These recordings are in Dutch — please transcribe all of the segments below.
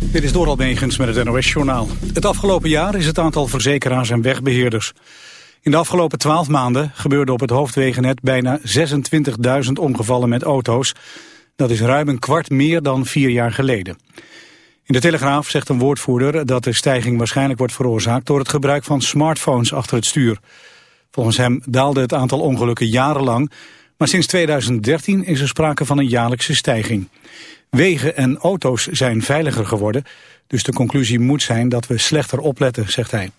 Dit is Doral Megens met het NOS-journaal. Het afgelopen jaar is het aantal verzekeraars en wegbeheerders. In de afgelopen twaalf maanden gebeurde op het hoofdwegennet bijna 26.000 ongevallen met auto's. Dat is ruim een kwart meer dan vier jaar geleden. In de Telegraaf zegt een woordvoerder dat de stijging waarschijnlijk wordt veroorzaakt door het gebruik van smartphones achter het stuur. Volgens hem daalde het aantal ongelukken jarenlang, maar sinds 2013 is er sprake van een jaarlijkse stijging. Wegen en auto's zijn veiliger geworden, dus de conclusie moet zijn dat we slechter opletten, zegt hij.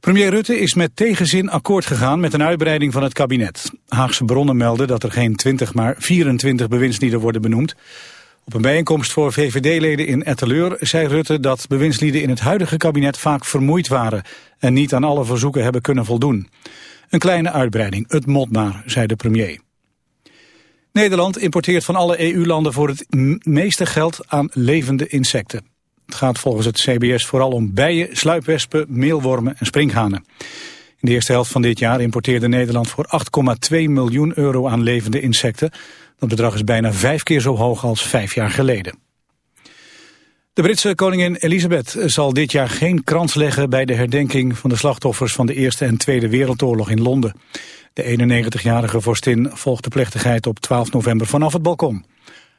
Premier Rutte is met tegenzin akkoord gegaan met een uitbreiding van het kabinet. Haagse bronnen melden dat er geen 20 maar 24 bewindslieden worden benoemd. Op een bijeenkomst voor VVD-leden in Etteleur zei Rutte dat bewindslieden in het huidige kabinet vaak vermoeid waren en niet aan alle verzoeken hebben kunnen voldoen. Een kleine uitbreiding, het mot maar, zei de premier. Nederland importeert van alle EU-landen voor het meeste geld aan levende insecten. Het gaat volgens het CBS vooral om bijen, sluipwespen, meelwormen en sprinkhanen. In de eerste helft van dit jaar importeerde Nederland voor 8,2 miljoen euro aan levende insecten. Dat bedrag is bijna vijf keer zo hoog als vijf jaar geleden. De Britse koningin Elisabeth zal dit jaar geen krans leggen bij de herdenking van de slachtoffers van de Eerste en Tweede Wereldoorlog in Londen. De 91-jarige vorstin volgt de plechtigheid op 12 november vanaf het balkon.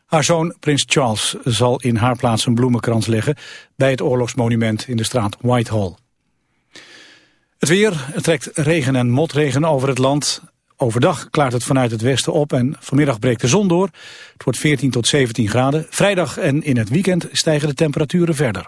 Haar zoon prins Charles zal in haar plaats een bloemenkrans leggen bij het oorlogsmonument in de straat Whitehall. Het weer, het trekt regen en motregen over het land. Overdag klaart het vanuit het westen op en vanmiddag breekt de zon door. Het wordt 14 tot 17 graden. Vrijdag en in het weekend stijgen de temperaturen verder.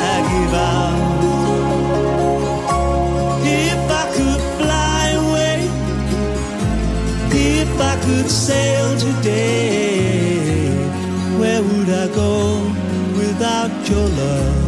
I give. If I could fly away, if I could sail today, where would I go without your love?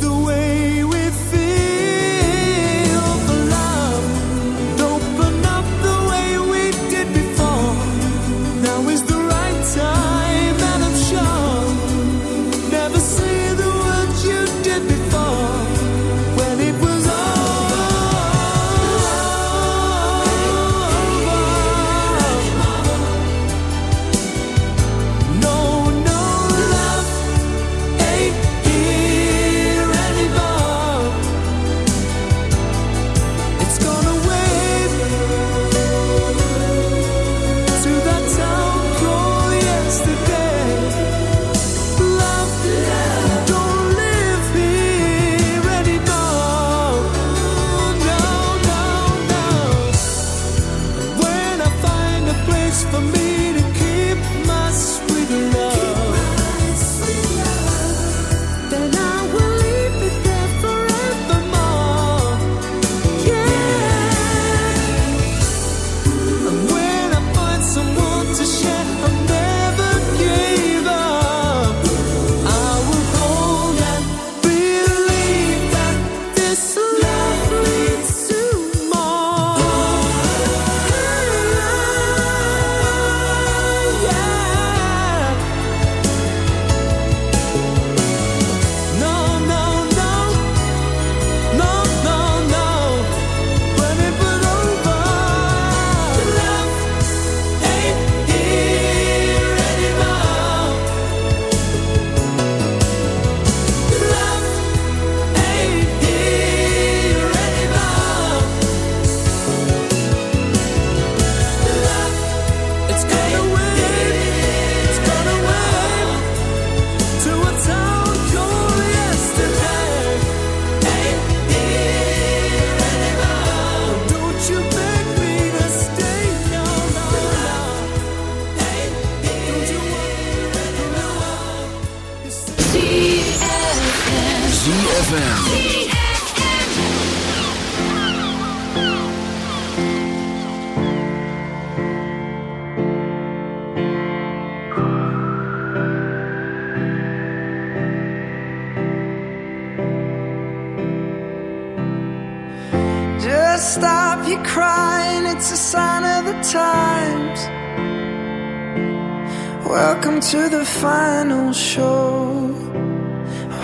the way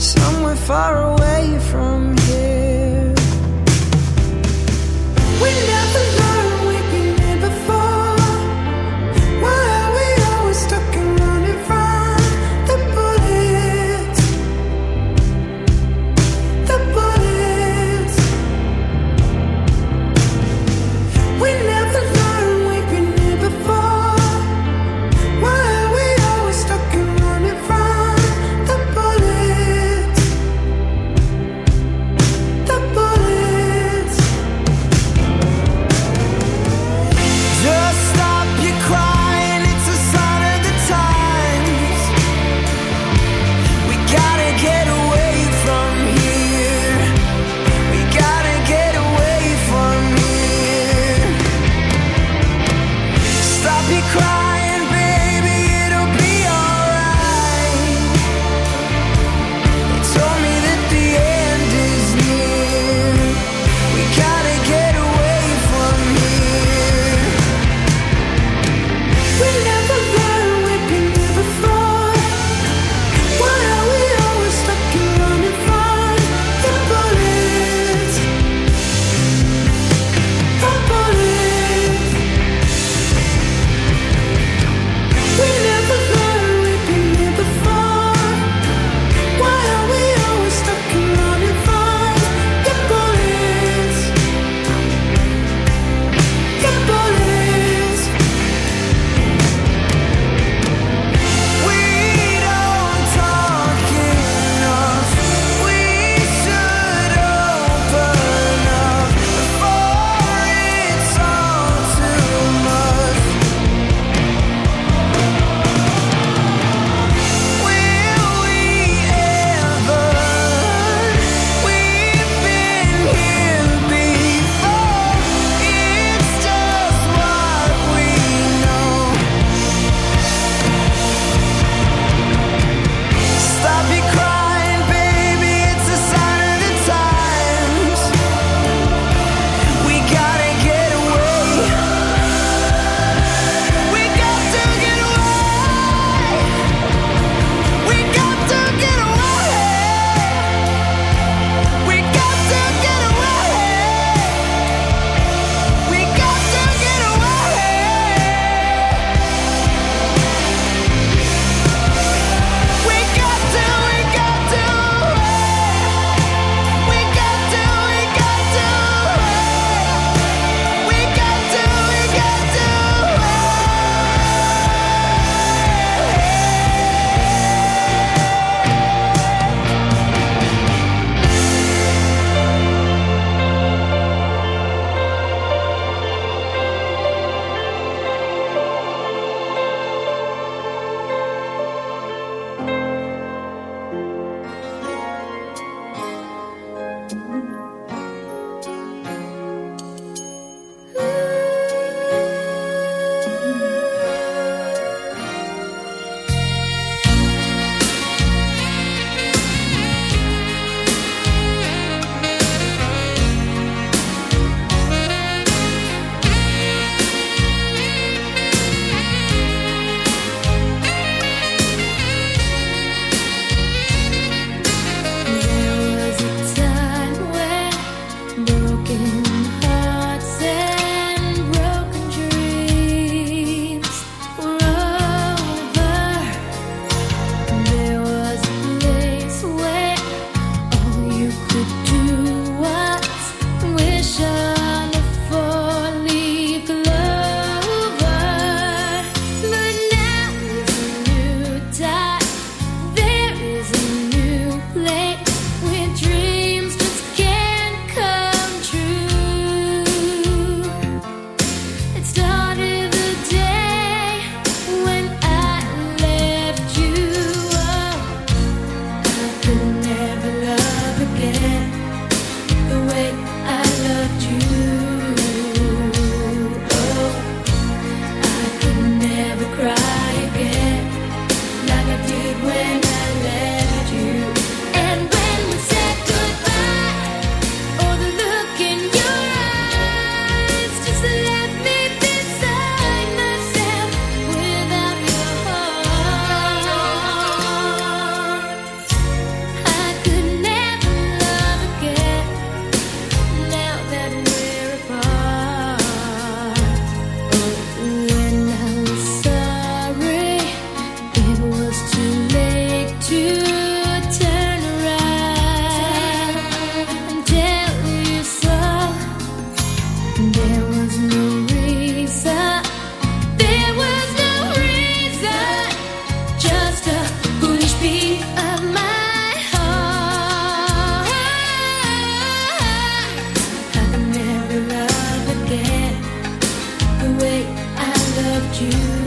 somewhere far away from you.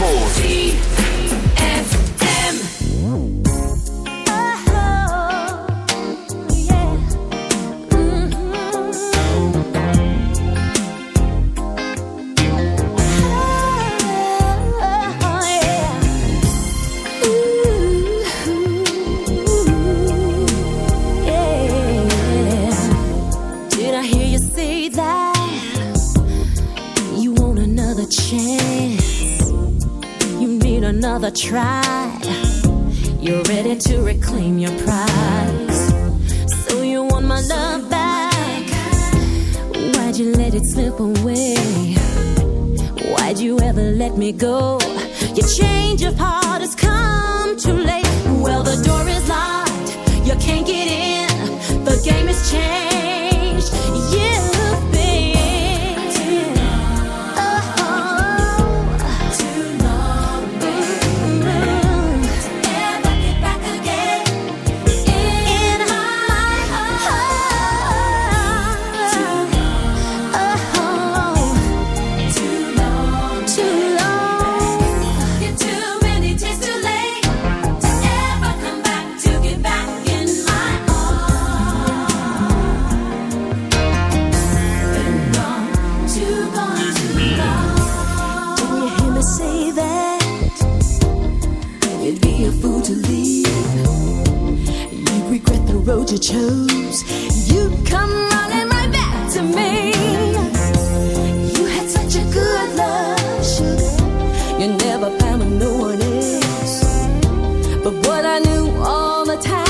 Force. A time.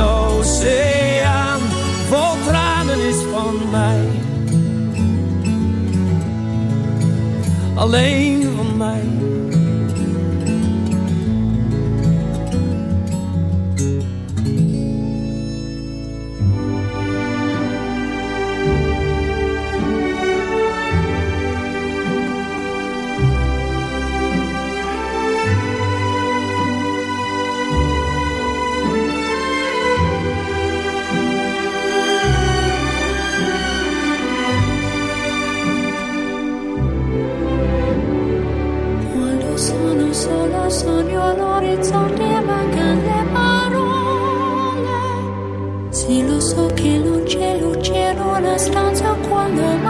Een oceaan vol tranen is van mij. Alleen 站着，关了门。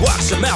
Watch your mouth,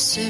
pursue